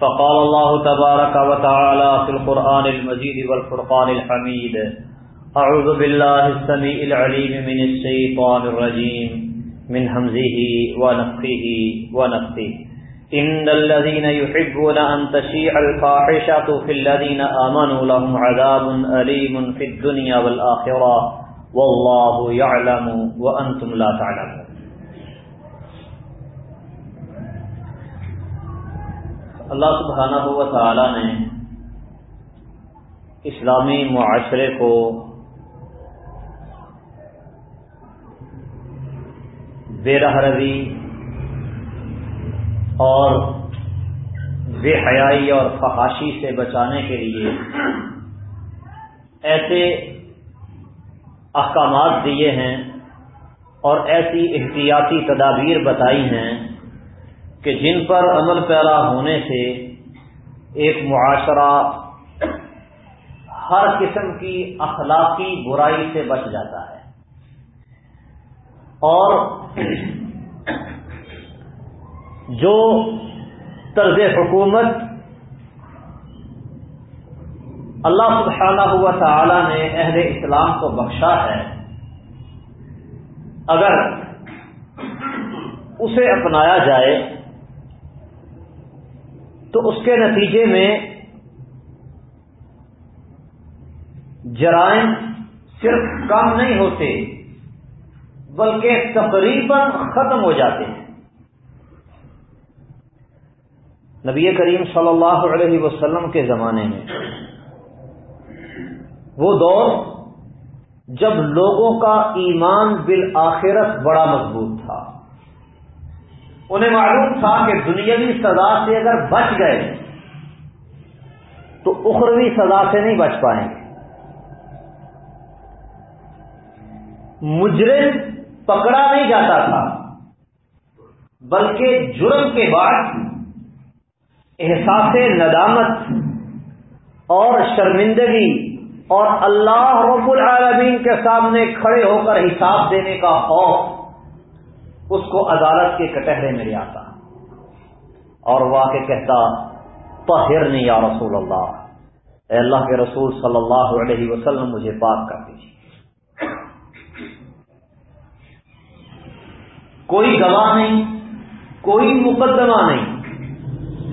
فقال الله تبارك وتعالى في القرآن المجيد والفرقان الحميد. أعوذ بالله السميع العليم من الشيطان الرجيم. من همزه ونفخه ونفخه. إن الذين يحبون أن تشيع الفاحشة في الذين آمنوا لهم عذاب أليم في الدنيا والآخرة. والله يعلم وأنتم لا تعلمون. اللہ سبحانہ و تعالی نے اسلامی معاشرے کو بے روی اور بے حیائی اور فحاشی سے بچانے کے لیے ایسے احکامات دیے ہیں اور ایسی احتیاطی تدابیر بتائی ہیں کہ جن پر عمل پیرا ہونے سے ایک معاشرہ ہر قسم کی اخلاقی برائی سے بچ جاتا ہے۔ اور جو طرز حکومت اللہ سبحانہ ہوا تعالی نے اہل اسلام کو بخشا ہے، اگر اسے اپنایا جائے تو اس کے نتیجے میں جرائم صرف کم نہیں ہوتے، بلکہ تقریباً ختم ہو جاتے ہیں۔ نبی کریم صلی اللہ علیہ وسلم کے زمانے میں وہ دور جب لوگوں کا ایمان بالآخرت بڑا مضبوط تھا۔ انہیں معلوم تھا کہ دنیاوی سزا سے اگر بچ گئے تو اخروی سزا سے نہیں بچ پائیں گے۔ مجرم پکڑا نہیں جاتا تھا، بلکہ جرم کے بعد احساس ندامت اور شرمندگی اور اللہ رب العالمین کے سامنے کھڑے ہو کر حساب دینے کا خوف۔ اس کو عدالت کے کٹہرے میں لے آتا۔ اور واقع کہتا طہر نہیں یا رسول اللہ، اے اللہ کے رسول صلی اللہ علیہ وسلم، مجھے پاک کر دیجیے۔ کوئی گواہ نہیں، کوئی مقدمہ نہیں،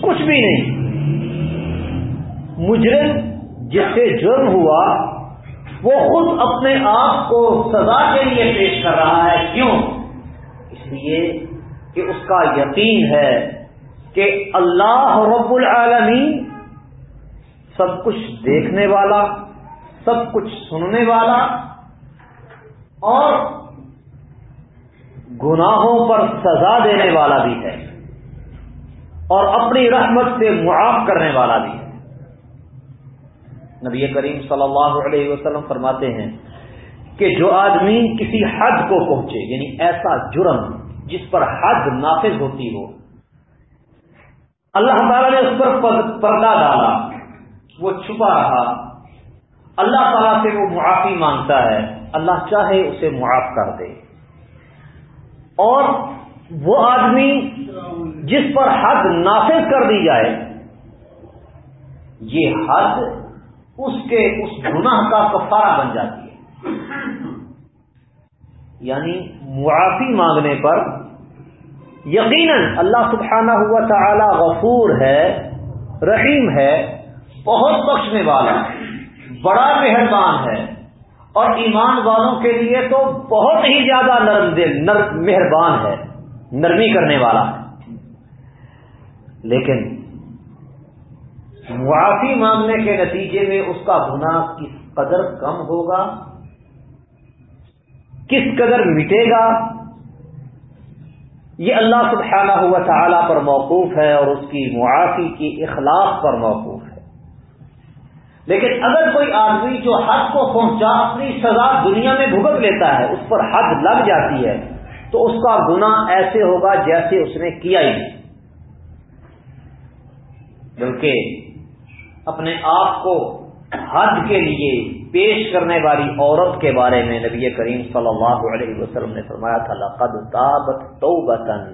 کچھ بھی نہیں۔ مجرم جس سے جرم ہوا، وہ خود اپنے آپ کو سزا کے لیے پیش کر رہا ہے۔ کیوں؟ لیے کہ اس کا یقین ہے کہ اللہ رب العالمین سب کچھ دیکھنے والا، سب کچھ سننے والا اور گناہوں پر سزا دینے والا بھی ہے اور اپنی رحمت سے معاف کرنے والا بھی ہے۔ نبی کریم صلی اللہ علیہ وسلم فرماتے ہیں کہ جو آدمی کسی حد کو پہنچے یعنی ایسا جرم جس پر حد نافذ ہوتی ہو۔ اللہ تعالیٰ نے اس پر پردہ ڈالا، وہ چھپا رہا۔ اللہ تعالیٰ سے وہ معافی مانگتا ہے۔ اللہ چاہے اسے معاف کر دے۔ اور وہ آدمی جس پر حد نافذ کر دی جائے، یہ حد اس کے اس گناہ کا کفارہ بن جاتی ہے۔ یعنی معافی مانگنے پر یقیناً اللہ سبحانہ ہوا تعالی غفور ہے، رحیم ہے، بہت بخشنے والا بڑا مہربان ہے۔ اور ایمان والوں کے لیے تو بہت ہی زیادہ نرم دل، نرم مہربان ہے، نرمی کرنے والا ہے۔ لیکن معافی مانگنے کے نتیجے میں اس کا گناہ کس قدر کم ہوگا؟ کس قدر مٹے گا؟ یہ اللہ سبحانہ ہوا تعالی پر موقوف ہے اور اس کی معافی کی اخلاق پر موقوف ہے۔ لیکن اگر کوئی آدمی جو حد کو پہنچا، اپنی سزا دنیا میں بھگت لیتا ہے، اس پر حد لگ جاتی ہے، تو اس کا گناہ ایسے ہوگا جیسے اس نے کیا ہی بلکہ اپنے آپ کو حد کے لیے پیش کرنے والی عورت کے بارے میں نبی کریم صلی اللہ علیہ وسلم نے فرمایا تھا، لقد تابت توبتن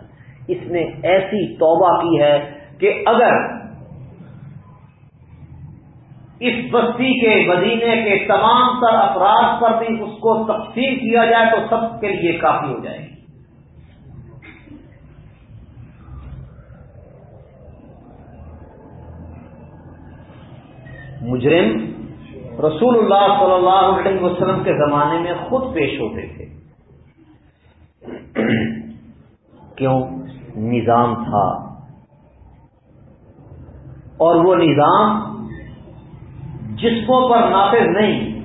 اس نے ایسی توبہ کی ہے کہ اگر اس بستی کے مدینے کے تمام تر افراد پر بھی اس کو تقسیم کیا جائے تو سب کے لیے کافی ہو جائے گی۔ مجرم رسول اللہ صلی اللہ علیہ وسلم کے زمانے میں خود پیش ہوتے تھے۔ کیوں؟ نظام تھا۔ اور وہ نظام جسموں پر نافذ نہیں،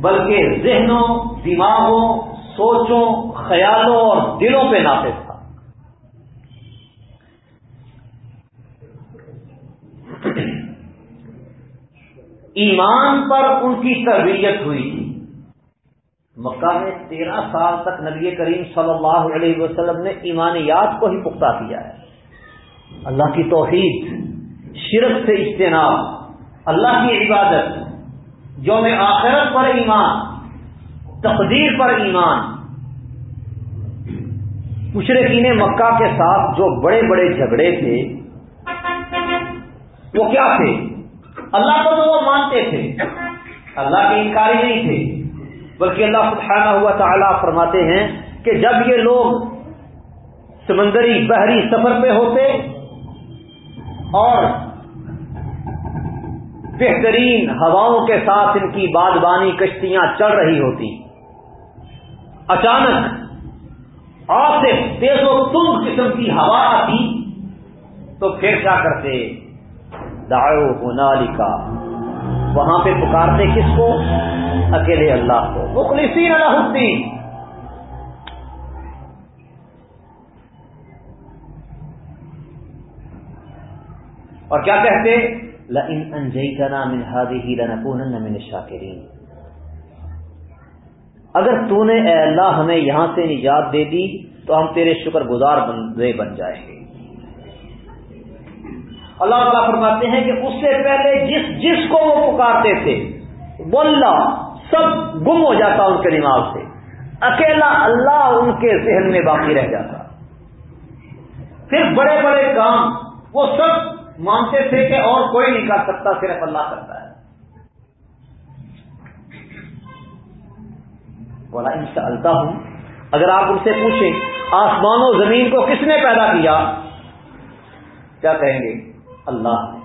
بلکہ ذہنوں، دماغوں، سوچوں، خیالوں اور دلوں پہ نافذ تھا ایمان پر ان کی تربیت ہوئی۔ تھی مکہ میں تیرہ سال تک نبی کریم صلی اللہ علیہ وسلم نے ایمانیات کو ہی پختہ کیا ہے۔ اللہ کی توحید، شرک سے اجتناب، اللہ کی عبادت جو میں آخرت پر ایمان، تقدیر پر ایمان۔ مشرقین مکہ کے ساتھ جو بڑے بڑے جھگڑے تھے، وہ کیا تھے؟ اللہ کو تو وہ مانتے تھے۔ اللہ کے انکاری نہیں تھے بلکہ اللہ سبحانہ ہوا تعالیٰ فرماتے ہیں کہ جب یہ لوگ سمندری بحری سفر پہ ہوتے اور بہترین ہواؤں کے ساتھ ان کی بادبانی کشتیاں چل رہی ہوتی، اچانک آپ سے تیز و تم قسم کی ہوا آتی تو پھر کیا کرتے؟ داڑو ہونالی کا وہاں پہ پکارتے کس کو؟ اکیلے اللہ کو۔ مخلصین اللہ الدین۔ اور کیا کہتے؟ لئن انجیتنا من هذه لنكونن من الشاکرین۔ اگر تو نے اے اللہ ہمیں یہاں سے نجات دے دی، تو ہم تیرے شکر گزار بندے بن جائیں گے۔ اللہ تعالیٰ فرماتے ہیں کہ اس سے پہلے جس جس کو وہ پکارتے تھے وہ اللہ سب گم ہو جاتا ان کے دماغ سے۔ اکیلا اللہ ان کے ذہن میں باقی رہ جاتا۔ پھر بڑے بڑے کام، وہ سب مانتے تھے کہ اور کوئی نہیں کر سکتا، صرف اللہ کرتا ہے۔ بولا ان سے التا ہوں اگر آپ ان سے پوچھیں، آسمان و زمین کو کس نے پیدا کیا؟ کیا کہیں گے؟ اللہ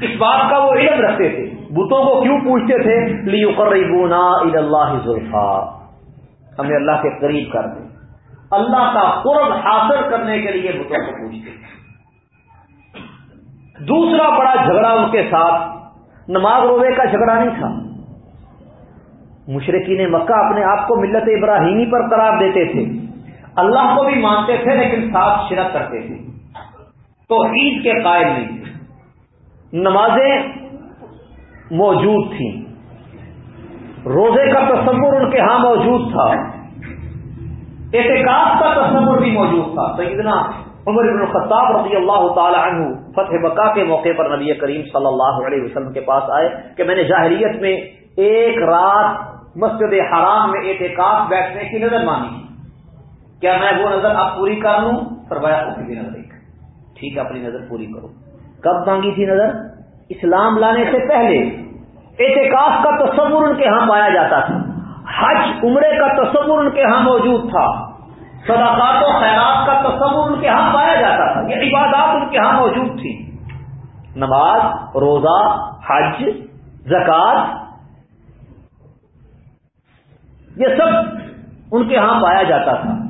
اس بات کا وہ علم رکھتے تھے۔ بتوں کو کیوں پوچھتے تھے؟ لی قریبونا اللہ ذوالفا ہمیں اللہ کے قریب کر دیں۔ اللہ کا قرب حاصل کرنے کے لیے بتوں کو پوچھتے تھے۔ دوسرا بڑا جھگڑا ان کے ساتھ۔ نماز روزے کا جھگڑا نہیں تھا۔ مشرقین مکہ اپنے آپ کو ملت ابراہیمی پر قرار دیتے تھے۔ اللہ کو بھی مانتے تھے لیکن ساتھ شرک کرتے تھے۔ تو عید کے قائل نہیں تھے۔ نمازیں موجود تھیں۔ روزے کا تصور ان کے ہاں موجود تھا۔ احتکاب کا تصور بھی موجود تھا۔ سیدنا عمر بن الخطاب رضی اللہ تعالی عنہ فتح بکا کے موقع پر نبی کریم صلی اللہ علیہ وسلم کے پاس آئے کہ میں نے جاہریت میں ایک رات مسجد حرام میں احتکاب بیٹھنے کی نظر مانی۔ کیا میں وہ نظر آپ پوری کر لوں؟ فرمایا اسی بھی نظر ٹھیک ہے، اپنی نظر پوری کرو۔ کب مانگی تھی نظر؟ اسلام لانے سے پہلے۔ اعتکاف کا تصور ان کے ہاں پایا جاتا تھا۔ حج، عمرے کا تصور ان کے ہاں موجود تھا۔ صداقات و خیرات کا تصور ان کے ہاں پایا جاتا تھا۔ یہ عبادات ان کے ہاں موجود تھی۔ نماز، روزہ، حج، زکات، یہ سب ان کے ہاں پایا جاتا تھا۔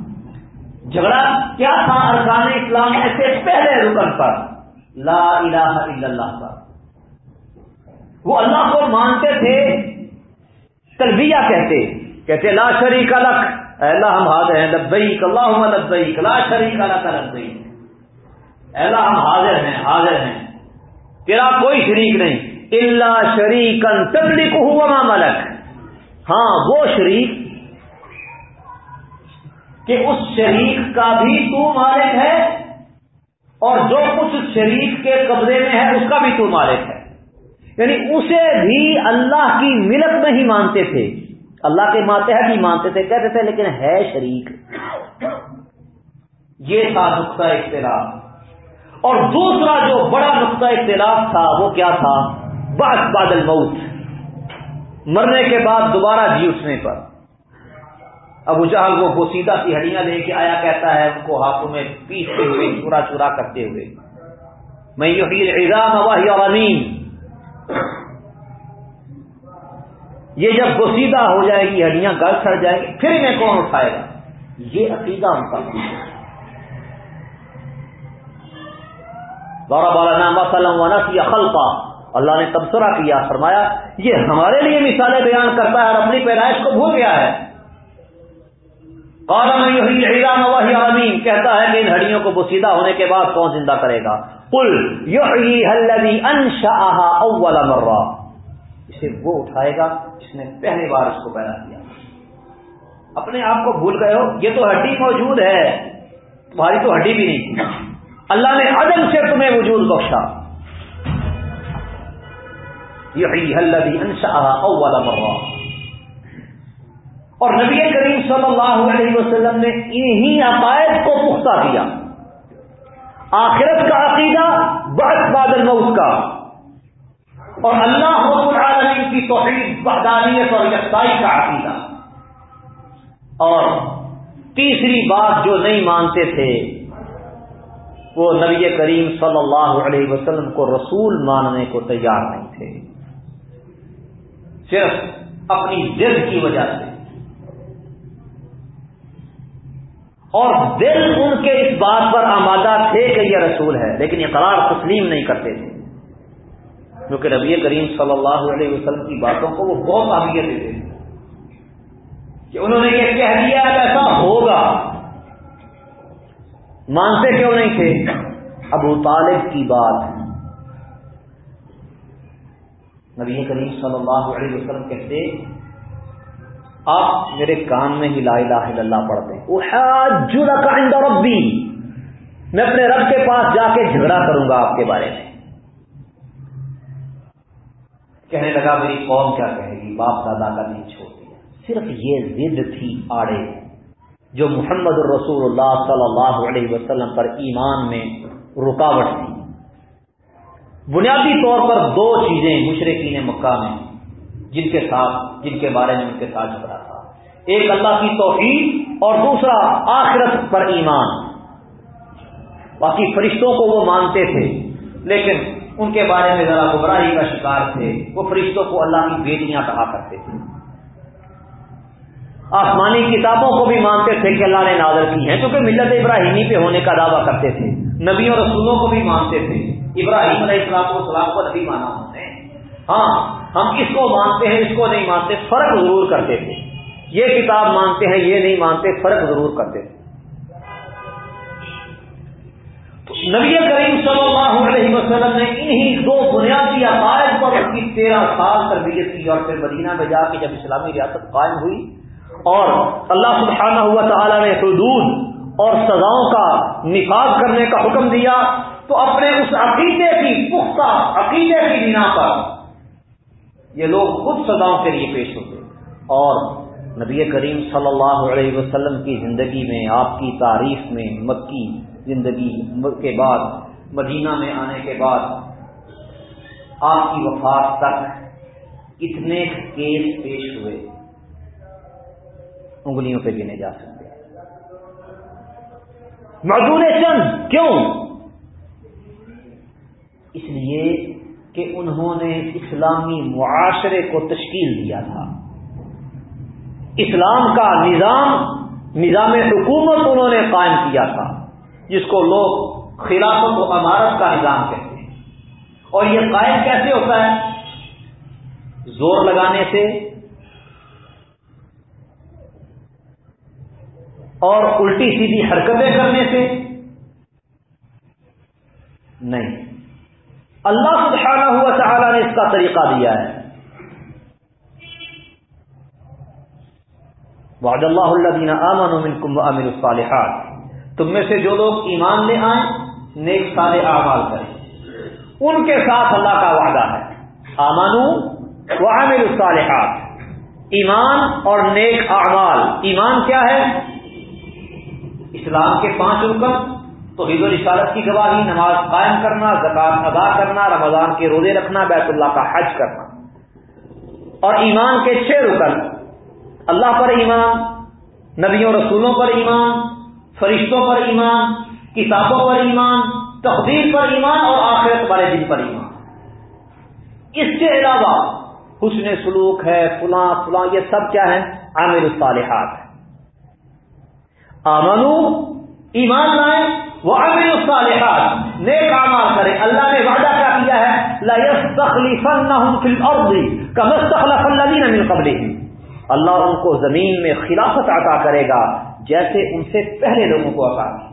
جھگڑا کیا تھا ارکان اسلام میں سے پہلے رکن پر؟ لا الہ الا اللہ پر۔ وہ اللہ کو مانتے تھے، تلبیہ کہتے۔ کہتے، لا شریک الک اللہ، ہم حاضر ہیں، لبیک اللہ لبیک، لا شریک الک لبیک۔ اللہ، ہم حاضر ہیں حاضر ہیں۔ تیرا کوئی شریک نہیں۔ اللہ شریکن تبلیغ ہوا ملک۔ ہاں وہ شریک کہ اس شریک کا بھی تو مالک ہے اور جو کچھ شریک کے قبضے میں ہے، اس کا بھی تو مالک ہے۔ یعنی اسے بھی اللہ کی ملک میں ہی مانتے تھے۔ اللہ کے ماتحت ہی مانتے تھے، کہتے تھے، لیکن ہے شریک۔ یہ تھا نقطۂ اختلاف۔ اور دوسرا جو بڑا نقطۂ اختلاف تھا، وہ کیا تھا؟ بس بادل موت مرنے کے بعد دوبارہ جی اٹھنے پر۔ ابو جہل وہ بوسیدہ سی ہڈیاں لے کے آیا، کہتا ہے ان کو ہاتھوں میں پیستے ہوئے، چورا چورا کرتے ہوئے۔ میں یہ امین یہ جب بوسیدہ ہو جائے گی، ہڈیاں گل سڑ جائیں گی، پھر انہیں کون اٹھائے گا؟ یہ عقیدہ ان کا بارہ بالا نام وسلم ونس اللہ نے تبصرہ کیا، فرمایا، یہ ہمارے لیے مثالیں بیان کرتا ہے اور اپنی پیدائش کو بھول گیا ہے۔ امین کہتا ہے کہ ان ہڈیوں کو بسیدہ ہونے کے بعد کون زندہ کرے گا؟ کل انشا اول مرہ۔ اسے وہ اٹھائے گا جس نے پہلی بار اس کو پیدا کیا۔ اپنے آپ کو بھول گئے ہو، یہ تو ہڈی موجود ہے۔ تمہاری تو ہڈی بھی نہیں۔ تھی اللہ نے عدم سے تمہیں وجود بخشا۔ یہ انشا اول مرہ۔ اور نبی کریم صلی اللہ علیہ وسلم نے انہی عقائد کو پختہ کیا۔ آخرت کا عقیدہ بحث بادل موت کا۔ اور اللہ العالمین کی توحید، وحدانیت اور یکسائی کا عقیدہ۔ اور تیسری بات جو نہیں مانتے تھے، وہ نبی کریم صلی اللہ علیہ وسلم کو رسول ماننے کو تیار نہیں تھے۔ صرف اپنی ضد کی وجہ سے۔ اور دل ان کے اس بات پر آمادہ تھے کہ یہ رسول ہے، لیکن اقرار تسلیم نہیں کرتے تھے۔ کیونکہ نبی کریم صلی اللہ علیہ وسلم کی باتوں کو وہ بہت اہمیت دیتے تھے۔ کہ انہوں نے یہ کہہ دیا ایسا ہوگا۔ مانتے کیوں نہیں تھے؟ ابو طالب کی بات۔ نبی کریم صلی اللہ علیہ وسلم کہتے آپ میرے کان میں ہی لا الہ الا اللہ پڑھتے ہیں۔ ربی۔ میں اپنے رب کے پاس جا کے جھگڑا کروں گا آپ کے بارے میں۔ کہنے لگا، میری قوم کیا کہے گی؟ باپ دادا کا نہیں چھوڑ دیا۔ صرف یہ ضد تھی آڑے، جو محمد الرسول اللہ صلی اللہ علیہ وسلم پر ایمان میں رکاوٹ تھی۔ بنیادی طور پر دو چیزیں مشرقین مکہ میں جن کے ساتھ، جن کے بارے میں ان کے ساتھ جھگڑا تھا۔ ایک اللہ کی توحید اور دوسرا آخرت پر ایمان۔ باقی فرشتوں کو وہ مانتے تھے، لیکن ان کے بارے میں ذرا گمراہی کا شکار تھے۔ وہ فرشتوں کو اللہ کی بیٹیاں کہا کرتے تھے۔ آسمانی کتابوں کو بھی مانتے تھے کہ اللہ نے نازر کی ہیں، کیونکہ ملت ابراہیمی پہ ہونے کا دعویٰ کرتے تھے۔ نبیوں رسولوں کو بھی مانتے تھے۔ ابراہیم علیہ السلام کو سلام کو نبی مانا انہوں نے۔ ہاں ہم اس کو مانتے ہیں، اس کو نہیں مانتے، فرق ضرور کرتے تھے۔ یہ کتاب مانتے ہیں، یہ نہیں مانتے، فرق ضرور کرتے تھے۔ نبی کریم صلی اللہ علیہ وسلم نے انہی دو بنیادی عقائد پر اس کی تیرہ سال تربیت کی اور پھر مدینہ میں جا کے جب اسلامی ریاست قائم ہوئی اور اللہ سبحانہ ہوا تعالیٰ نے حدود اور سزاؤں کا نفاذ کرنے کا حکم دیا تو اپنے اس عقیدے کی پختہ عقیدے کی بنا پر یہ لوگ خود سزاؤں کے لیے پیش ہوتے اور نبی کریم صلی اللہ علیہ وسلم کی زندگی میں، آپ کی تعریف میں، مکی زندگی کے بعد، مدینہ میں آنے کے بعد، آپ کی وفات تک اتنے کیس پیش ہوئے، انگلیوں پہ گنے جا سکتے موجود چند، کیوں؟ اس لیے کہ انہوں نے اسلامی معاشرے کو تشکیل دیا تھا۔ اسلام کا نظام نظام حکومت انہوں نے قائم کیا تھا، جس کو لوگ خلافت و عمارت کا نظام کہتے ہیں۔ اور یہ قائم کیسے ہوتا ہے؟ زور لگانے سے اور الٹی سیدھی حرکتیں کرنے سے۔ نہیں۔ اللہ سبحانہ ہوا تعالی نے اس کا طریقہ دیا ہے۔ وعد اللہ اللہ دینا امن منکم امن الصالحات۔ تم میں سے جو لوگ ایمان لے آئیں، نیک سال اعمال کریں۔ ان کے ساتھ اللہ کا وعدہ ہے۔ آمانو و عامل الصالحات۔ ایمان اور نیک اعمال۔ ایمان کیا ہے؟ اسلام کے پانچ رکن۔ تو عید الشارت کی گواہی، نماز قائم کرنا، زکات ادا کرنا، رمضان کے روزے رکھنا، بیت اللہ کا حج کرنا۔ اور ایمان کے چھ رکن۔ اللہ پر ایمان، نبیوں رسولوں پر ایمان، فرشتوں پر ایمان، کتابوں پر ایمان، تقدیر پر ایمان اور آخرت والے دن پر ایمان۔ اس کے علاوہ حسن سلوک ہے، فلاں فلاں، یہ سب کیا ہے عامر الصالحات ہے آمنو، ایمان لائیں وہ عامر الصالحات. نیک آمار کرے اللہ نے وعدہ کیا کیا ہے؟ لَيَسْتَخْلِفَنَّهُمْ فِي الْأَرْضِ كَمَا اسْتَخْلَفَ الَّذِينَ مِنْ قَبْلِهِمْ اللہ ان کو زمین میں خلافت عطا کرے گا جیسے ان سے پہلے لوگوں کو عطا کی۔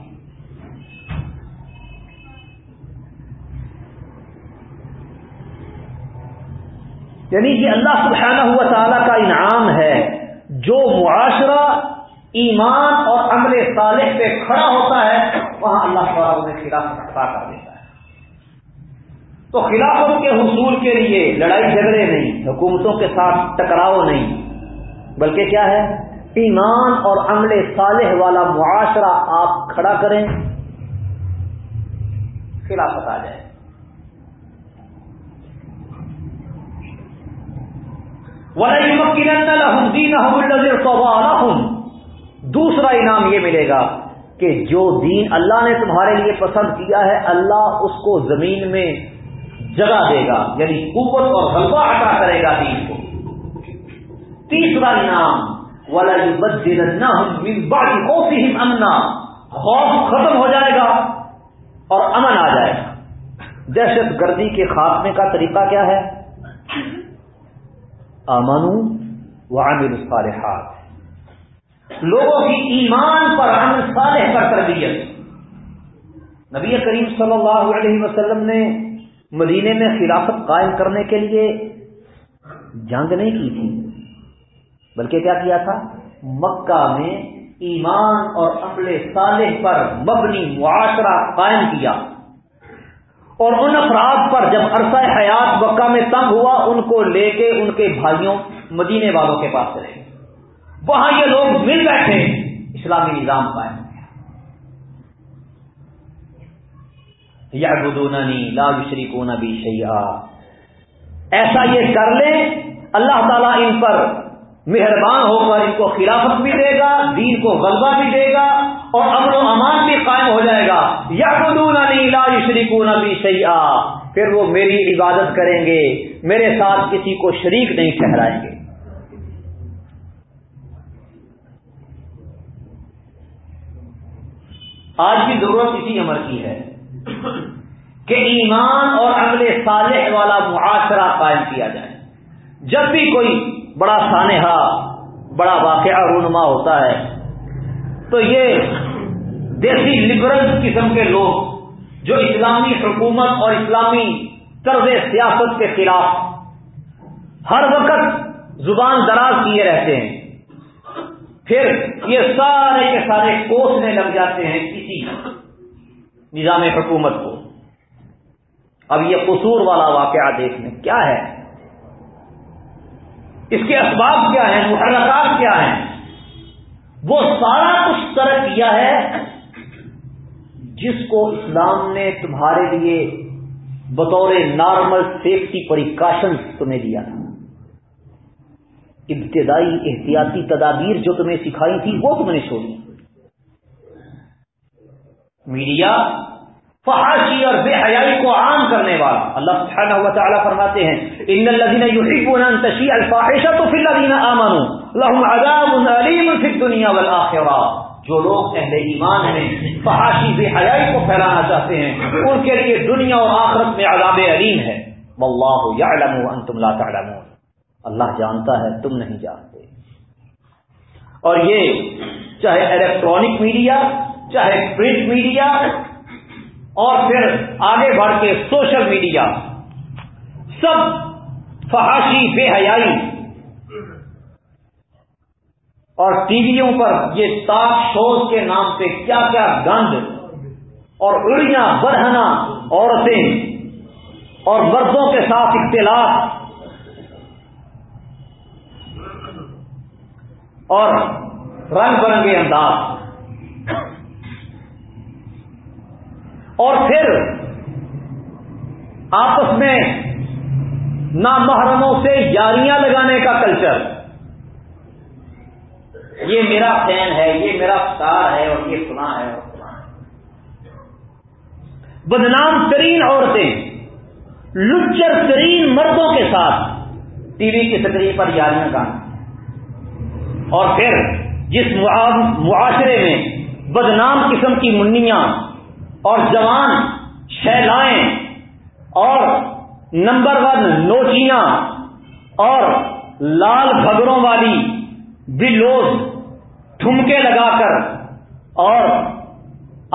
یعنی یہ اللہ سبحانہ ہوا تعالیٰ کا انعام ہے جو معاشرہ ایمان اور عمل صالح پہ کھڑا ہوتا ہے، وہاں اللہ تعالیٰ انہیں خلافت عطا کر دیتا ہے۔ تو خلافت کے حصول کے لیے لڑائی جھگڑے نہیں، حکومتوں کے ساتھ ٹکراؤ نہیں، بلکہ کیا ہے؟ ایمان اور عمل صالح والا معاشرہ آپ کھڑا کریں، خلافت آ جائے۔ دوسرا انعام یہ ملے گا کہ جو دین اللہ نے تمہارے لیے پسند کیا ہے، اللہ اس کو زمین میں جگہ دے گا یعنی قوت اور غلبہ عطا کرے گا دین کو۔ تیسرا انعام والا امنا خوف ختم ہو جائے گا اور امن آ جائے گا۔ دہشت گردی کے خاتمے کا طریقہ کیا ہے؟ امن و عامر الصالحات۔ لوگوں کی ایمان پر عمل صالح پر تربیت۔ نبی کریم صلی اللہ علیہ وسلم نے مدینے میں خلافت قائم کرنے کے لیے جنگ نہیں کی تھی، بلکہ کیا کیا تھا؟ مکہ میں ایمان اور عمل صالح پر مبنی معاشرہ قائم کیا۔ اور ان افراد پر جب عرصہ حیات مکہ میں تنگ ہوا، ان کو لے کے ان کے بھائیوں مدینے والوں کے پاس چلے وہاں یہ لوگ مل بیٹھے، اسلامی نظام قائم یا گدوننی لاگ شری کو نبی ایسا یہ کر لیں، اللہ تعالیٰ ان پر مہربان ہو کر ان کو خلافت بھی دے گا، دین کو غلبہ بھی دے گا، اور امن و امان بھی قائم ہو جائے گا۔ یا شریک بھی صحیح پھر وہ میری عبادت کریں گے، میرے ساتھ کسی کو شریک نہیں ٹھہرائیں گے۔ آج کی ضرورت اسی عمر کی ہے کہ ایمان اور عمل صالح والا معاشرہ قائم کیا جائے۔ جب بھی کوئی بڑا سانحہ، بڑا واقعہ رونما ہوتا ہے، تو یہ دیسی لبرل قسم کے لوگ جو اسلامی حکومت اور اسلامی طرز سیاست کے خلاف ہر وقت زبان دراز کیے رہتے ہیں پھر یہ سارے کے سارے کوسنے لگ جاتے ہیں کسی نظام حکومت کو۔ اب یہ قصور والا واقعہ دیکھنے کیا ہے؟ اس کے اسباب کیا ہیں؟ محرکات کیا ہیں؟ وہ سارا کچھ طرح کیا ہے جس کو اسلام نے تمہارے لیے بطور نارمل سیفٹی پریکاشن تمہیں دیا تھا۔ ابتدائی احتیاطی تدابیر جو تمہیں سکھائی تھی، وہ تم نے چھوڑی۔ میڈیا فحاشی اور بے حیائی کو عام کرنے والا۔ اللہ سبحانہ و تعالیٰ فرماتے ہیں، ان الذين يحبون ان تشيع الفاحشه في الذين امنوا لهم عذاب اليم في الدنيا والاخره جو لوگ اہل ایمان ہیں، فحاشی بے حیائی کو پھیلانا چاہتے ہیں، ان کے لیے دنیا اور آخرت میں عذاب علیم ہے۔ واللہ يعلم وانتم لا تعلمون۔ اللہ جانتا ہے، تم نہیں جانتے۔ اور یہ چاہے الیکٹرانک میڈیا چاہے پرنٹ میڈیا اور پھر آگے بڑھ کے سوشل میڈیا سب فحاشی، بے حیائی۔ اور ٹی ویوں پر یہ تاک شوز کے نام پہ کیا کیا گند اور اڑیاں برہنا عورتیں اور مردوں کے ساتھ اختلاف۔ اور رنگ برنگے انداز۔ اور پھر آپس میں نامحرموں سے یاریاں لگانے کا کلچر یہ میرا فین ہے، یہ میرا سار ہے اور یہ سنا ہے اور ہے۔ بدنام ترین عورتیں لچر ترین مردوں کے ساتھ ٹی وی کی تقریب پر یاریاں گانا اور پھر جس معاشرے میں بدنام قسم کی منیاں اور جوان شہلائیں اور نمبر ون نوچیاں اور لال گھگروں والی بلوز ٹھمکے لگا کر اور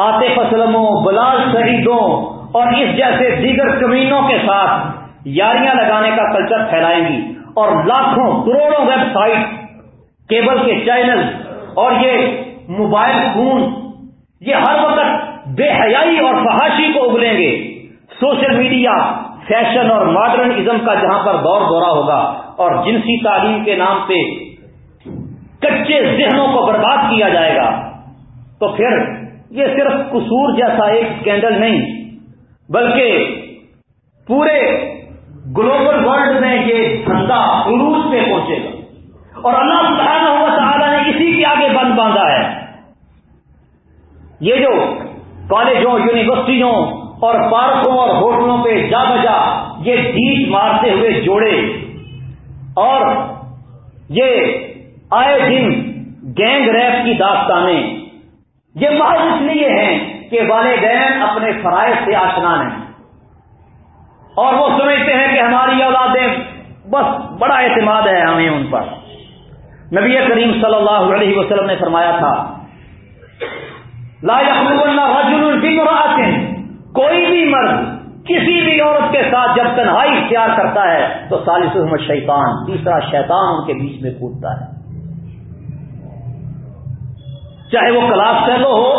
آتے فسلموں بلال شہیدوں اور اس جیسے دیگر کمینوں کے ساتھ یاریاں لگانے کا کلچر پھیلائیں گی اور لاکھوں کروڑوں ویب سائٹ کیبل کے چینل اور یہ موبائل فون، یہ ہر وقت بے حیائی اور فحاشی کو اگلیں گے۔ سوشل میڈیا، فیشن اور ماڈرن ازم کا جہاں پر دور دورہ ہوگا اور جنسی تعلیم کے نام پہ کچے ذہنوں کو برباد کیا جائے گا۔ تو پھر یہ صرف قصور جیسا ایک اسکینڈل نہیں، بلکہ پورے گلوبل ورلڈ میں یہ دھندا عروج پہ پہنچے گا۔ اور اللہ سبحانہ ہوا تعالیٰ نے اسی کے آگے بند باندھا ہے۔ یہ جو کالجوں، یونیورسٹیوں اور پارکوں اور ہوٹلوں پہ جا بجا یہ جیت مارتے ہوئے جوڑے اور یہ آئے دن گینگ ریپ کی داستانیں، یہ محض اس لیے ہیں کہ والدین اپنے فرائض سے آشنا نہیں اور وہ سمجھتے ہیں کہ ہماری اولادیں بس بڑا اعتماد ہے ہمیں ان پر۔ نبی کریم صلی اللہ علیہ وسلم نے فرمایا تھا، لا اللہ کوئی بھی مرد کسی بھی عورت کے ساتھ جب تنہائی اختیار کرتا ہے، تو سالس محمد شیطان، تیسرا شیطان ان کے بیچ میں کودتا ہے۔ چاہے وہ کلاس فیلو ہو،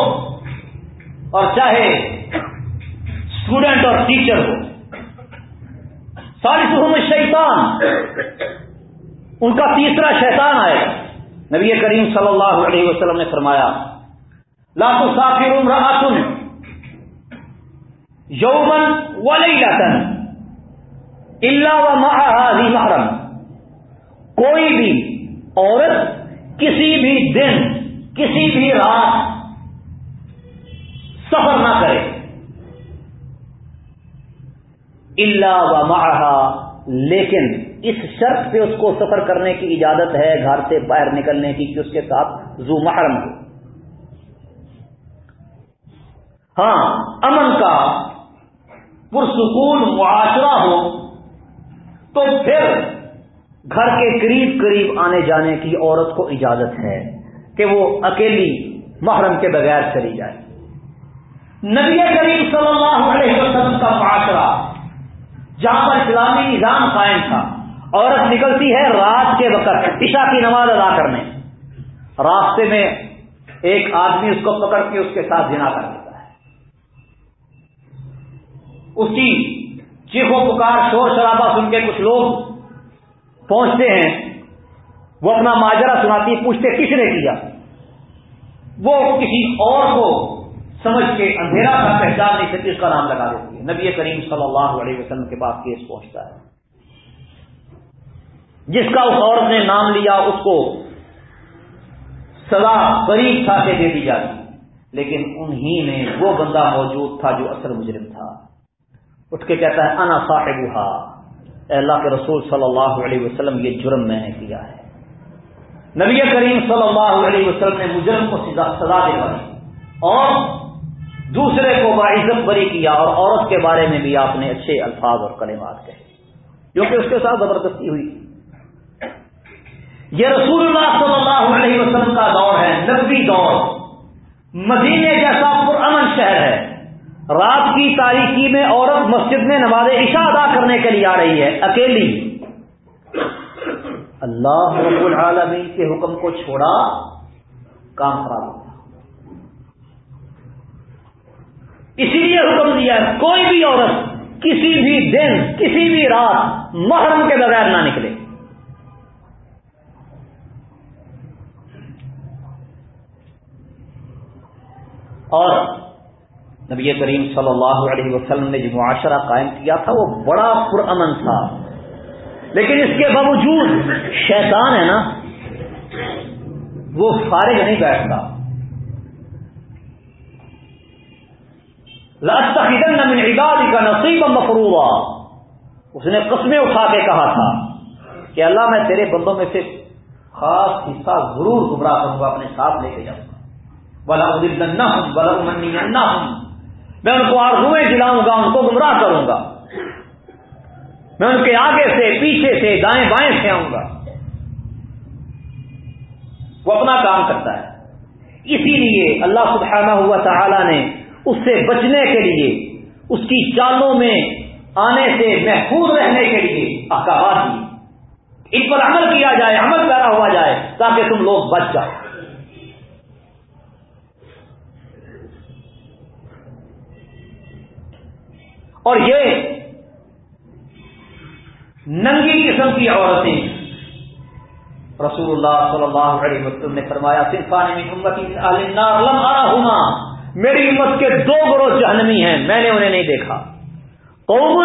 اور چاہے اسٹوڈنٹ اور ٹیچر ہو۔ سالس شیطان ان کا تیسرا شیطان آئے۔ نبی کریم صلی اللہ علیہ وسلم نے فرمایا لاکو سافر راتن یومن ولی لتن اللہ و محاذی محرم۔ کوئی بھی عورت کسی بھی دن، کسی بھی رات سفر نہ کرے۔ اللہ و معہا لیکن اس شرط پہ اس کو سفر کرنے کی اجازت ہے، گھر سے باہر نکلنے کی کہ اس کے ساتھ زو محرم ہو۔ ہاں امن کا پرسکون معاشرہ ہو تو پھر گھر کے قریب قریب آنے جانے کی عورت کو اجازت ہے کہ وہ اکیلی محرم کے بغیر چلی جائے۔ نبی کریم صلی اللہ علیہ وسلم کا معاشرہ جہاں پر اسلامی نظام قائم تھا عورت نکلتی ہے رات کے وقت، عشاء کی نماز ادا کرنے۔ راستے میں ایک آدمی اس کو پکڑ کے اس کے ساتھ جنا کر دیتا ہے۔ اس کی چیخو پکار، شور شرابہ سن کے کچھ لوگ پہنچتے ہیں۔ وہ اپنا ماجرا سناتی، پوچھتے، کس نے کیا؟ وہ کسی اور کو سمجھ کے اندھیرا کا پہچان نہیں سکتی، اس کا نام لگا دیتی ہے۔ نبی کریم صلی اللہ علیہ وسلم کے پاس کیس پہنچتا ہے۔ جس کا اس عورت نے نام لیا، اس کو سزا قریب تھا کہ دے دی جاتی۔ لیکن انہی میں وہ بندہ موجود تھا جو اصل مجرم تھا۔ اٹھ کے کہتا ہے، انا صاحب اللہ کے رسول صلی اللہ علیہ وسلم، یہ جرم میں نے کیا ہے۔ نبی کریم صلی اللہ علیہ وسلم نے مجرم کو سزا دے اور دوسرے کو باعزت بری کیا اور عورت کے بارے میں بھی آپ نے اچھے الفاظ اور کلمات کہے۔ کیونکہ اس کے ساتھ زبردستی ہوئی۔ یہ رسول اللہ صلی اللہ علیہ وسلم کا دور ہے نبی دور۔ مدینے جیسا پرامن شہر ہے۔ رات کی تاریخی میں عورت مسجد میں نماز عشاء ادا کرنے کے لیے آ رہی ہے، اکیلی۔ اللہ رب العالمین کے حکم کو چھوڑا، کام خراب ہو اسی لیے حکم دیا کوئی بھی عورت کسی بھی دن، کسی بھی رات محرم کے بغیر نہ نکلے۔ اور نبی کریم صلی اللہ علیہ وسلم نے جو معاشرہ قائم کیا تھا وہ بڑا پرامن تھا۔ لیکن اس کے باوجود شیطان ہے نا، وہ فارغ نہیں بیٹھتا۔ من عبادی کا نصیب مفروضہ اس نے قسمیں اٹھا کے کہا تھا کہ اللہ میں تیرے بندوں میں سے خاص حصہ ضرور گمراہ کروں گا، اپنے ساتھ لے کے جاؤں گا۔ بلا نہ ہوں بلا منی نہ ہوں میں ان کو آرزویں دلاؤں گا، ان کو گمراہ کروں گا۔ میں ان کے آگے سے، پیچھے سے، دائیں بائیں سے آؤں گا۔ وہ اپنا کام کرتا ہے۔ اسی لیے اللہ سبحانہ ہوا تعالی نے اس سے بچنے کے لیے، اس کی چالوں میں آنے سے محفوظ رہنے کے لیے احکامات دی ان پر عمل کیا جائے، عمل پیرا ہوا جائے تاکہ تم لوگ بچ جاؤ۔ اور یہ ننگی قسم کی عورتیں رسول اللہ صلی اللہ علیہ وسلم نے فرمایا صرف میری امت کے دو گروہ جہنمی ہیں، میں نے انہیں نہیں دیکھا۔ قوم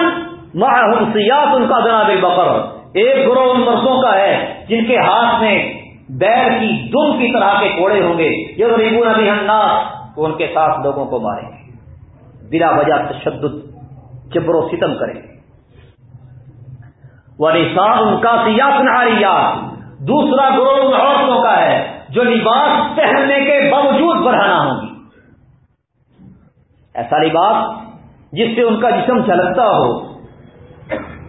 سیاس ان کا جناب بکر ایک گروہ ان مردوں کا ہے، جن کے ہاتھ میں بیر کی دم کی طرح کے کوڑے ہوں گے۔ یہ غریب نبی ہناس وہ ان کے ساتھ لوگوں کو ماریں گے۔ بلا وجہ تشدد۔ جبر و ستم کریں۔ گے وہ ان کا سیاس نہاریات دوسرا گروہ ان عورتوں کا ہے جو لباس پہننے کے باوجود بڑھانا ہوں گی۔ ایسا لباس جس سے ان کا جسم چلکتا ہو۔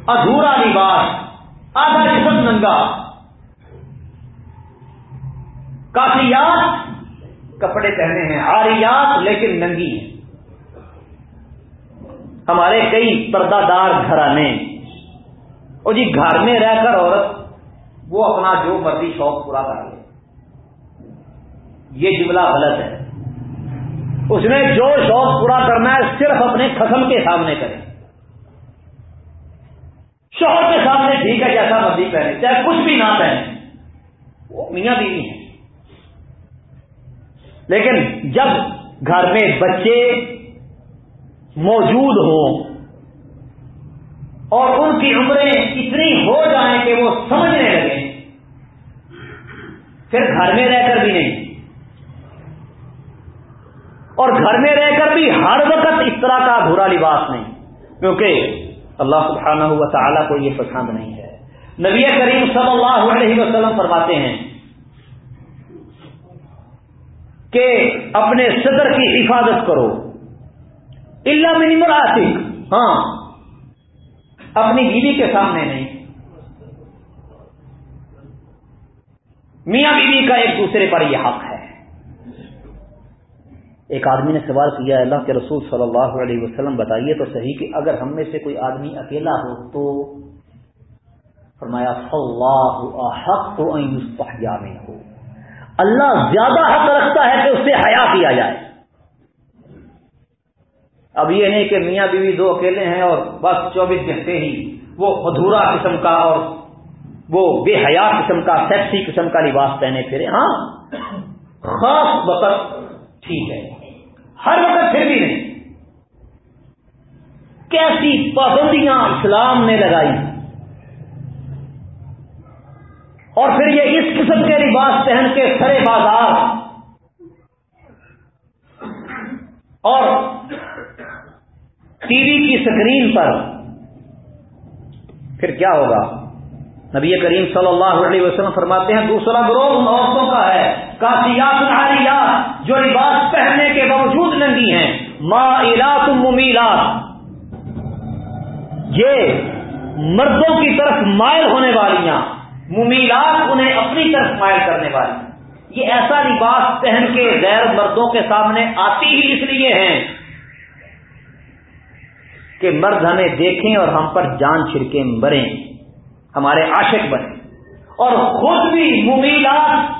ادھورا لباس، آدھا جسم ننگا۔ کافیات کپڑے پہنے ہیں آریات لیکن ننگی ہمارے کئی پردہ دار گھرانے۔ اور جی گھر میں رہ کر عورت وہ اپنا جو مرضی شوق پورا کر لے۔ یہ جملہ غلط ہے۔ اس نے جو شوق پورا کرنا ہے صرف اپنے خسم کے سامنے کرے۔ شوہر کے سامنے ٹھیک ہے جیسا مرضی پہنے، چاہے کچھ بھی نہ پہنے۔ وہ میاں بیوی ہیں۔ لیکن جب گھر میں بچے موجود ہوں اور ان کی عمریں اتنی ہو جائیں کہ وہ سمجھنے لگیں۔ پھر گھر میں رہ کر بھی نہیں۔ اور گھر میں رہ کر بھی ہر وقت اس طرح کا برا لباس نہیں، کیونکہ اللہ سبحانہ ہوا تعالیٰ کو یہ پسند نہیں ہے۔ نبی کریم صلی اللہ علیہ وسلم فرماتے ہیں کہ اپنے صدر کی حفاظت کرو۔ اللہ منیمر آصف ہاں. اپنی بیوی کے سامنے نہیں. میاں بیوی کا ایک دوسرے پر یہ حق ہے. ایک آدمی نے سوال کیا اللہ کے رسول صلی اللہ علیہ وسلم بتائیے تو صحیح کہ اگر ہم میں سے کوئی آدمی اکیلا ہو تو؟ فرمایا حق تو میں ہو اللہ زیادہ حق رکھتا ہے کہ اس سے حیا کیا جائے. اب یہ نہیں کہ میاں بیوی دو اکیلے ہیں اور بس چوبیس گھنٹے ہی وہ ادھورا قسم کا اور وہ بے حیا قسم کا، سیکسی قسم کا لباس پہنے پھرے۔ ہاں خاص وقت ٹھیک ہے۔ ہر وقت پھر بھی نہیں۔ کیسی پابندیاں اسلام نے لگائی۔ اور پھر یہ اس قسم کے لباس پہن کے سرے بازار۔ اور ٹی وی کی اسکرین پر۔ پھر کیا ہوگا؟ نبی کریم صلی اللہ علیہ وسلم فرماتے ہیں، دوسرا گروہ ان عورتوں کا ہے۔ کافیات نہاریات جو لباس پہننے کے باوجود ننگی ہیں۔ ما ممیلات۔ یہ مردوں کی طرف مائل ہونے والیاں۔ ممیلات انہیں اپنی طرف مائل کرنے والی یہ ایسا لباس پہن کے غیر مردوں کے سامنے آتی ہی اس لیے ہیں۔ کہ مرد ہمیں دیکھیں اور ہم پر جان چھڑکیں مریں۔ ہمارے عاشق بنے اور خود بھی ممیلات،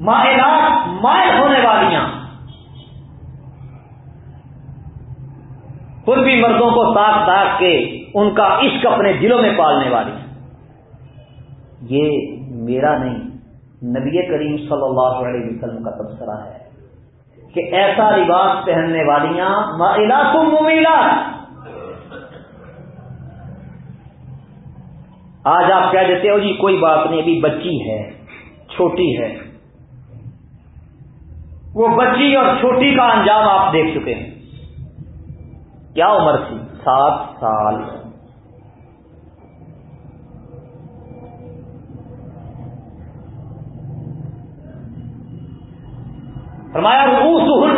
مائلات، مائل ہونے والیاں۔ خود بھی مردوں کو تاک تاک کے ان کا عشق اپنے دلوں میں پالنے والی۔ یہ میرا نہیں، نبی کریم صلی اللہ علیہ وسلم کا تبصرہ ہے کہ ایسا لباس پہننے والیاں ممیلا آج آپ کہہ دیتے ہو جی کوئی بات نہیں، ابھی بچی ہے، چھوٹی ہے۔ وہ بچی اور چھوٹی کا انجام آپ دیکھ چکے ہیں۔ کیا عمر تھی؟ سات سال۔ فرمایا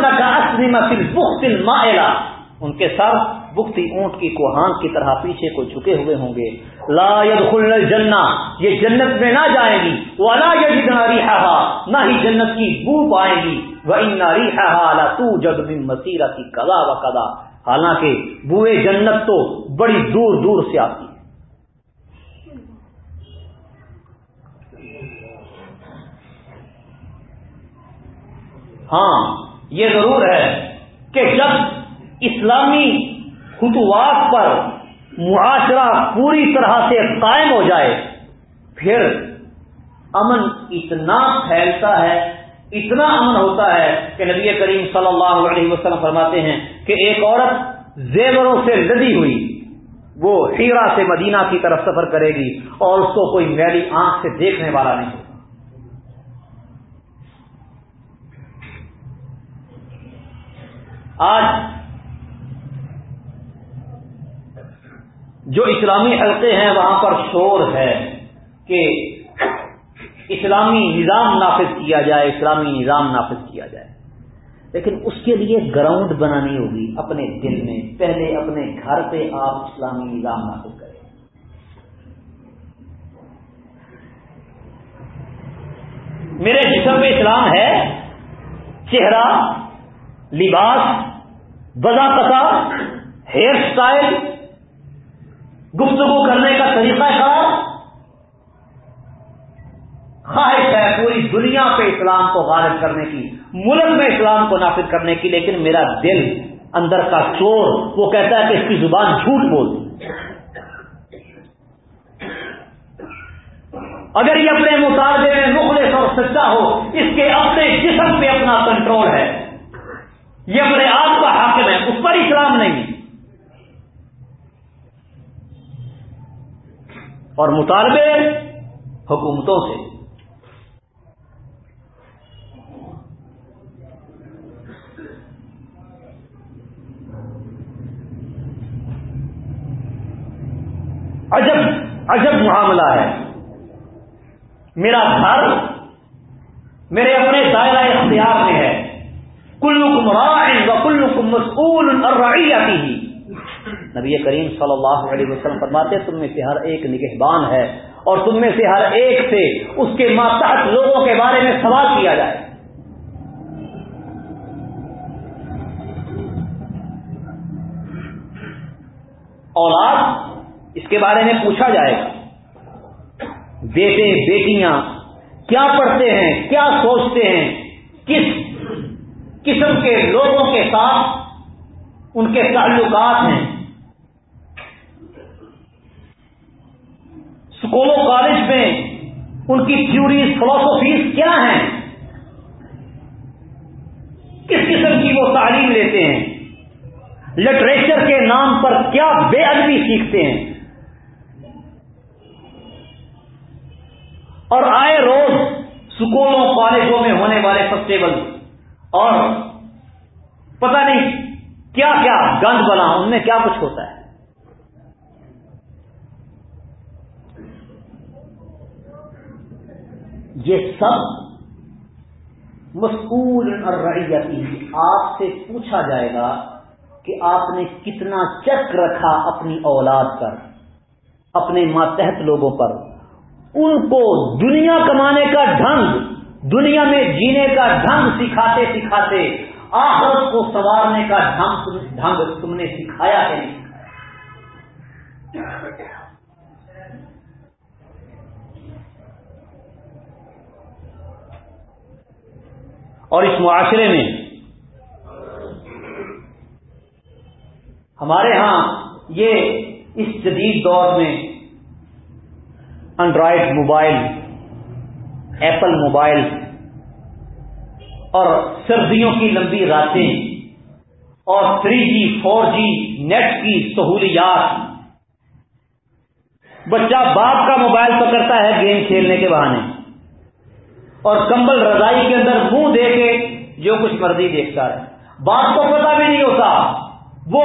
کا اصلی مسل بخت مائلہ ان کے سر بختی اونٹ کی کوہان کی طرح پیچھے کو جھکے ہوئے ہوں گے۔ لا يدخل الجنہ، یہ جنت میں نہ جائیں گی وہ لا يجدنا ریحہا نہ ہی جنت کی بو پائیں گی۔ وہ ان ریحہا لا توجد من مسیرتی قضا و قضا حالانکہ بوئے جنت تو بڑی دور دور سے آتی ہے۔ ہاں یہ ضرور ہے کہ جب اسلامی خطوات پر معاشرہ پوری طرح سے قائم ہو جائے، پھر امن اتنا پھیلتا ہے، اتنا امن ہوتا ہے کہ نبی کریم صلی اللہ علیہ وسلم فرماتے ہیں کہ ایک عورت زیوروں سے لدی ہوئی، وہ ہیرا سے مدینہ کی طرف سفر کرے گی اور اس کو کوئی میلی آنکھ سے دیکھنے والا نہیں ہوگا۔ آج جو اسلامی حلقے ہیں، وہاں پر شور ہے کہ اسلامی نظام نافذ کیا جائے، اسلامی نظام نافذ کیا جائے۔ لیکن اس کے لیے گراؤنڈ بنانی ہوگی اپنے دل میں۔ پہلے اپنے گھر پہ آپ اسلامی نظام نافذ کریں۔ میرے جسم میں اسلام ہے، چہرہ، لباس بزا کسا ہیئر اسٹائل گفتگو کرنے کا طریقہ کار؟ خواہش ہے پوری دنیا پہ اسلام کو غالب کرنے کی، ملک میں اسلام کو نافذ کرنے کی، لیکن میرا دل اندر کا چور، وہ کہتا ہے کہ اس کی زبان جھوٹ بولتی اگر یہ اپنے مطالبے میں مخلص اور سچا ہو، اس کے اپنے جسم پہ اپنا کنٹرول ہے۔ یہ اپنے آپ کا حاکم ہے، اس پر اسلام نہیں۔ اور مطالبے حکومتوں سے۔ عجب عجب معاملہ ہے۔ میرا گھر میرے اپنے دائرہ اختیار میں ہے۔ کلکم رائن و کلکم مسکول اور رائی آتی ہی نبی کریم صلی اللہ علیہ وسلم فرماتے تم میں سے ہر ایک نگہبان ہے اور تم میں سے ہر ایک سے اس کے ماتحت لوگوں کے بارے میں سوال کیا جائے۔ اولاد اس کے بارے میں پوچھا جائے گا، بیٹے، بیٹیاں، کیا پڑھتے ہیں، کیا سوچتے ہیں، کس قسم کے لوگوں کے ساتھ ان کے تعلقات ہیں؟ اسکولوں کالج میں ان کی تھیوریز فلاسفیز کیا ہیں؟ کس قسم کی وہ تعلیم لیتے ہیں؟ لٹریچر کے نام پر کیا بے ادبی سیکھتے ہیں؟ اور آئے روز اسکولوں کالجوں میں ہونے والے فیسٹیول اور پتہ نہیں کیا کیا گند بنا، ان میں کیا کچھ ہوتا ہے؟ یہ سب مسکول اور رعیتی آپ سے پوچھا جائے گا کہ آپ نے کتنا چک رکھا اپنی اولاد پر، اپنے ماتحت لوگوں پر۔ ان کو دنیا کمانے کا ڈھنگ، دنیا میں جینے کا ڈھنگ سکھاتے سکھاتے آخرت کو سوارنے کا ڈھنگ تم نے سکھایا ہے نہیں اور اس معاشرے میں ہمارے ہاں یہ اس جدید دور میں انڈرائڈ موبائل ایپل موبائل اور سردیوں کی لمبی راتیں اور three G four G net کی سہولیات۔ بچہ باپ کا موبائل پکڑتا ہے گیم کھیلنے کے بہانے۔ اور کمبل رضائی کے اندر منہ دے کے جو کچھ مرضی دیکھتا ہے۔ باپ کو پتا بھی نہیں ہوتا، وہ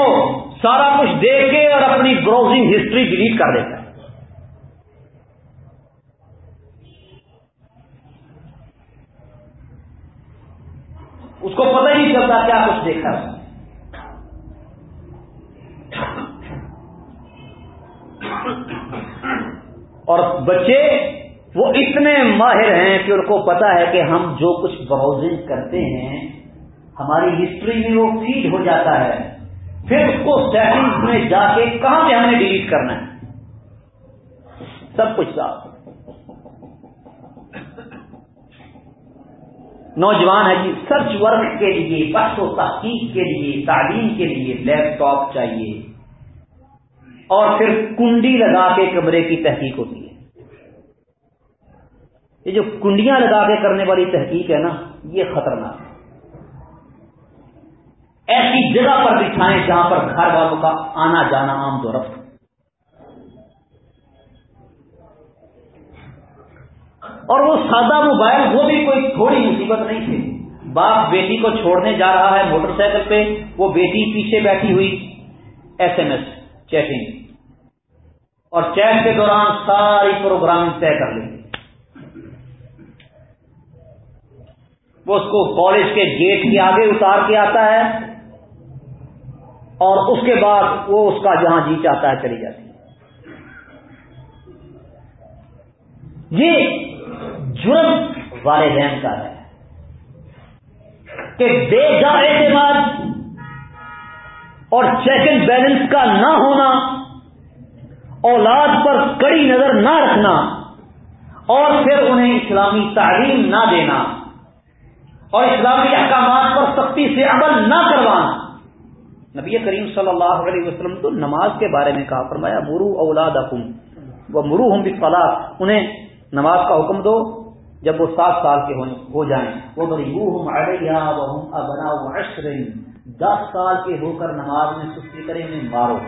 سارا کچھ دیکھ کے اور اپنی براؤزنگ ہسٹری ڈیلیٹ کر دیتا ہے۔ اس کو پتہ ہی نہیں چلتا کیا کچھ دیکھا ہے۔ اور بچے وہ اتنے ماہر ہیں کہ ان کو پتا ہے کہ ہم جو کچھ براؤزنگ کرتے ہیں، ہماری ہسٹری میں وہ فیڈ ہو جاتا ہے۔ پھر اس کو سیٹنگ میں جا کے کہاں پہ ہمیں ڈیلیٹ کرنا ہے؟ سب کچھ صاف۔ نوجوان ہے جی سرچ ورک کے لیے، بحث و تحقیق کے لیے، تعلیم کے لیے لیپ ٹاپ چاہیے۔ اور پھر کنڈی لگا کے کمرے کی تحقیق ہوتی ہے۔ یہ جو کنڈیاں لگا کے کرنے والی تحقیق ہے نا، یہ خطرناک ہے۔ ایسی جگہ پر بٹھائیں جہاں پر گھر والوں کا آنا جانا عام تو رفت اور وہ سادہ موبائل، وہ بھی کوئی تھوڑی مصیبت نہیں تھی۔ باپ بیٹی کو چھوڑنے جا رہا ہے موٹر سائیکل پہ، وہ بیٹی پیچھے بیٹھی ہوئی۔ S M S, chatting. اور چیٹ کے دوران ساری پروگرام طے کر لیں وہ اس کو کالج کے گیٹ کے آگے اتار کے آتا ہے اور اس کے بعد وہ اس کا جہاں جی چاہتا ہے چلی جاتی ہے۔ یہ جرم والدین کا ہے کہ بے جا اعتماد اور چیک اینڈ بیلنس کا نہ ہونا، اولاد پر کڑی نظر نہ رکھنا اور پھر انہیں اسلامی تعلیم نہ دینا۔ اور اسلامی احکامات پر سختی سے عمل نہ کروانا۔ نبی کریم صلی اللہ علیہ وسلم تو نماز کے بارے میں کہا، فرمایا، مرو اولاد اکم وہ مرو ہوں بھی انہیں نماز کا حکم دو، جب وہ سات سال کے ہو جائیں۔ وہ دس سال کے ہو کر نماز میں سستی کریں، انہیں مارو۔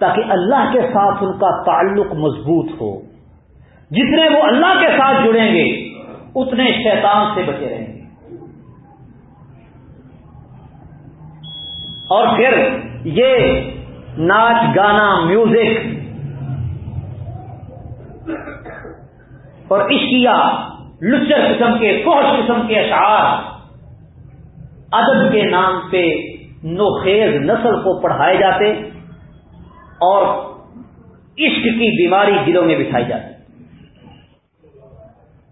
تاکہ اللہ کے ساتھ ان کا تعلق مضبوط ہو۔ جتنے وہ اللہ کے ساتھ جڑیں گے اتنے شیطان سے بچے رہیں گے۔ اور پھر یہ ناچ گانا میوزک اور عشقیہ لچر قسم کے کوش قسم کے اشعار ادب کے نام پہ نوخیز نسل کو پڑھائے جاتے اور عشق کی بیماری دلوں میں بٹھائی جاتی۔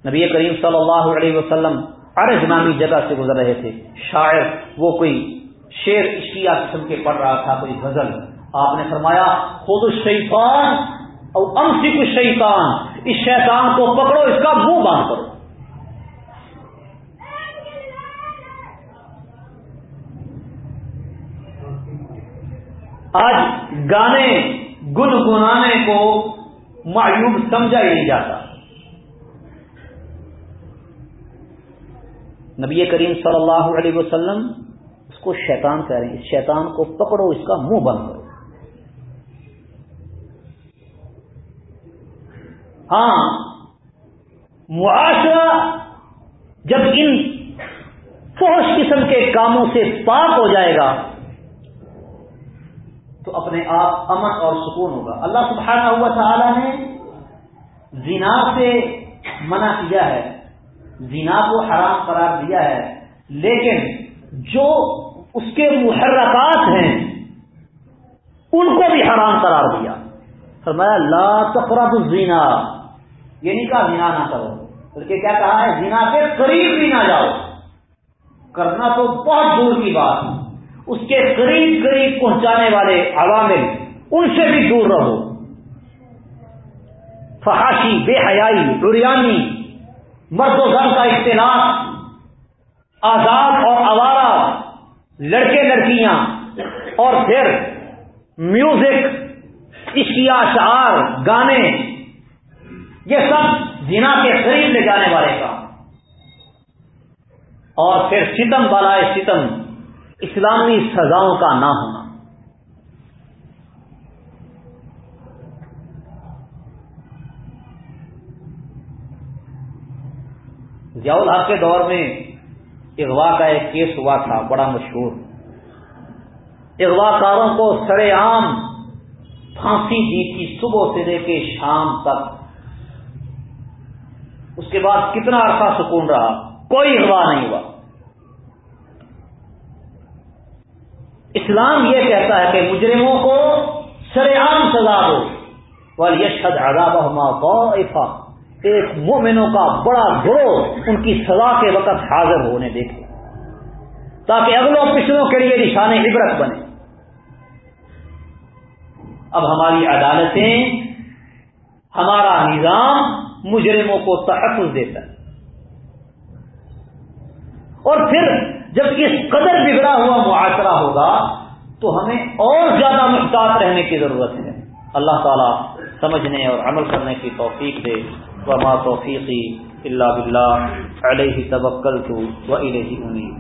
نبی کریم صلی اللہ علیہ وسلم ارج نامی جگہ سے گزر رہے تھے۔ شاعر، وہ کوئی شیر عشقیہ قسم کے پڑھ رہا تھا، کوئی غزل۔ آپ نے فرمایا، خود الشیطان اور امسی کچھ شیطان، اس شیطان کو پکڑو، اس کا منہ باندھ کرو۔ آج گانے گنگنانے کو معیوب سمجھا ہی نہیں جاتا۔ نبی کریم صلی اللہ علیہ وسلم اس کو شیطان کہہ رہے ہیں، اس شیطان کو پکڑو، اس کا منہ بند کرو۔ ہاں معاشرہ جب ان فوش قسم کے کاموں سے پاک ہو جائے گا، تو اپنے آپ امن اور سکون ہوگا۔ اللہ سبحانہ ہوا تعالی نے زنا سے منع کیا ہے۔ زنا کو حرام قرار دیا ہے۔ لیکن جو اس کے محرکات ہیں، ان کو بھی حرام قرار دیا۔ فرمایا، لا تقرب الزنا۔ یہ نہیں کہا زنا نہ کرو، بلکہ کیا کہا ہے، زنا کے قریب بھی نہ جاؤ۔ کرنا تو بہت دور کی بات ہے۔ اس کے قریب قریب پہنچانے والے عوامل، ان سے بھی دور رہو۔ فحاشی، بے حیائی ڈریانی مرد و گھر کا اختلاف، آزاد اور آوارہ، لڑکے لڑکیاں، اور پھر میوزک اشیا شعار، گانے، یہ سب جنا کے قریب لے جانے والے کام اور پھر ستم بالائے ستم، اسلامی سزاؤں کا نہ ہونا ضیاء کے دور میں اغوا کا ایک کیس ہوا تھا، بڑا مشہور۔ اغوا کاروں کو سڑے عام پھانسی دی تھی صبح سے لے کے شام تک۔ اس کے بعد کتنا عرصہ سکون رہا، کوئی اغوا نہیں ہوا۔ اسلام یہ کہتا ہے کہ مجرموں کو سر عام سزا دو۔ اور یشد عذاب ایفا ایک مومنوں کا بڑا گروہ ان کی سزا کے وقت حاضر ہونے دیکھے۔ تاکہ اگلوں پچھلوں کے لیے نشان عبرت بنے۔ اب ہماری عدالتیں، ہمارا نظام مجرموں کو تحفظ دیتا ہے۔ اور پھر جب اس قدر بگڑا ہوا معاشرہ ہوگا، تو ہمیں اور زیادہ محتاط رہنے کی ضرورت ہے۔ اللہ تعالیٰ سمجھنے اور عمل کرنے کی توفیق دے۔ وما توفیقی اللہ بلّہ علیہ توکل تو و علیہ امید